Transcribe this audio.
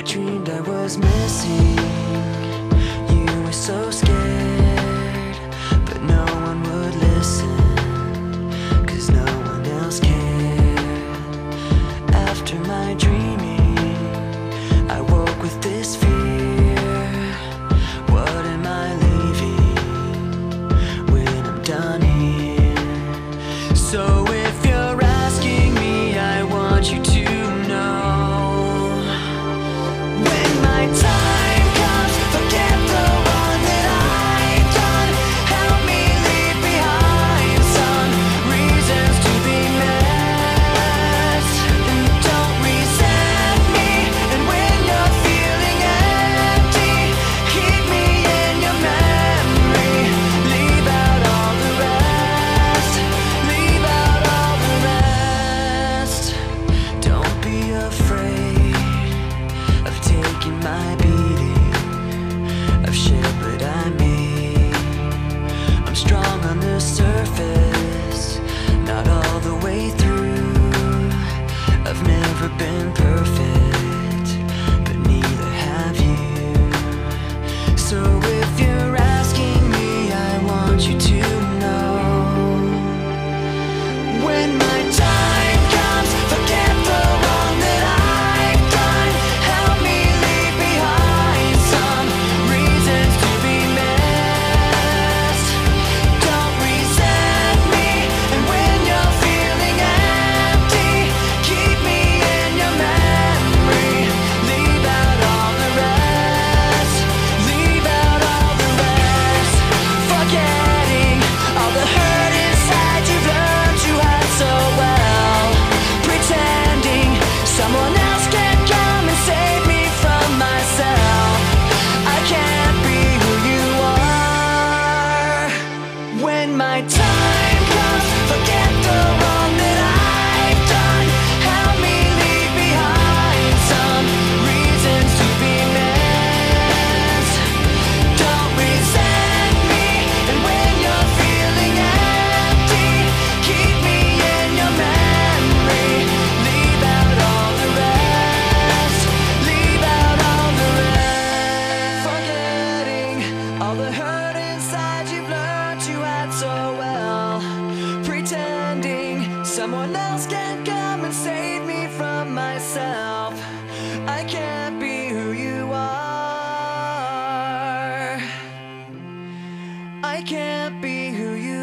I dreamed I was missing. You were so scared But no one would listen Cause no one else cared. After my dreaming I woke with this fear. my beating of shit, but I mean I'm strong on the surface, not all the way through. I've never been perfect, but neither have you. So if you're asking me, I want you to. well Pretending someone else can come and save me from myself. I can't be who you are. I can't be who you